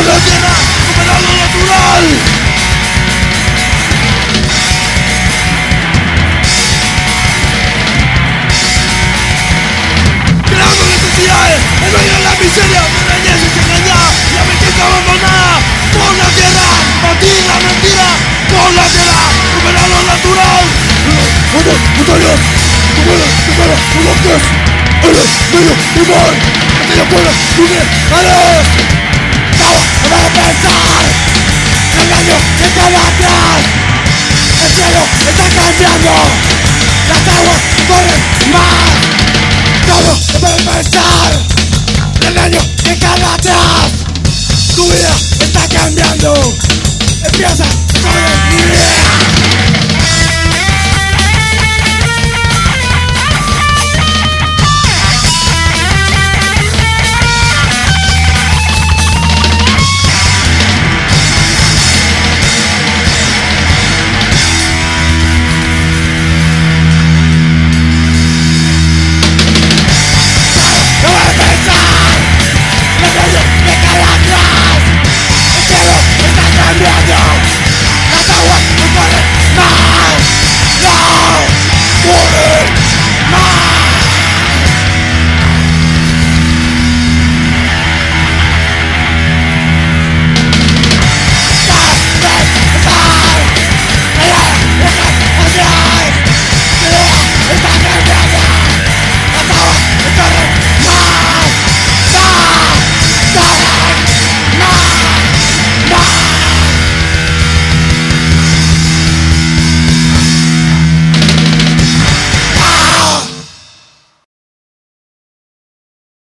por la tierra, un natural. Creando necesidades, el dueño de la miseria, me reyes y engaña, la mentira abandonada, por la tierra, batir la mentira, por la tierra, un venado natural. Una montaña, tu mueres, tu eres medio y mar, la tierra puede, tú me harás pensar, el engaño se queda atrás, el cielo está cambiando, las aguas corren más, todo puede pensar, el engaño se queda atrás, tu vida está cambiando, empieza.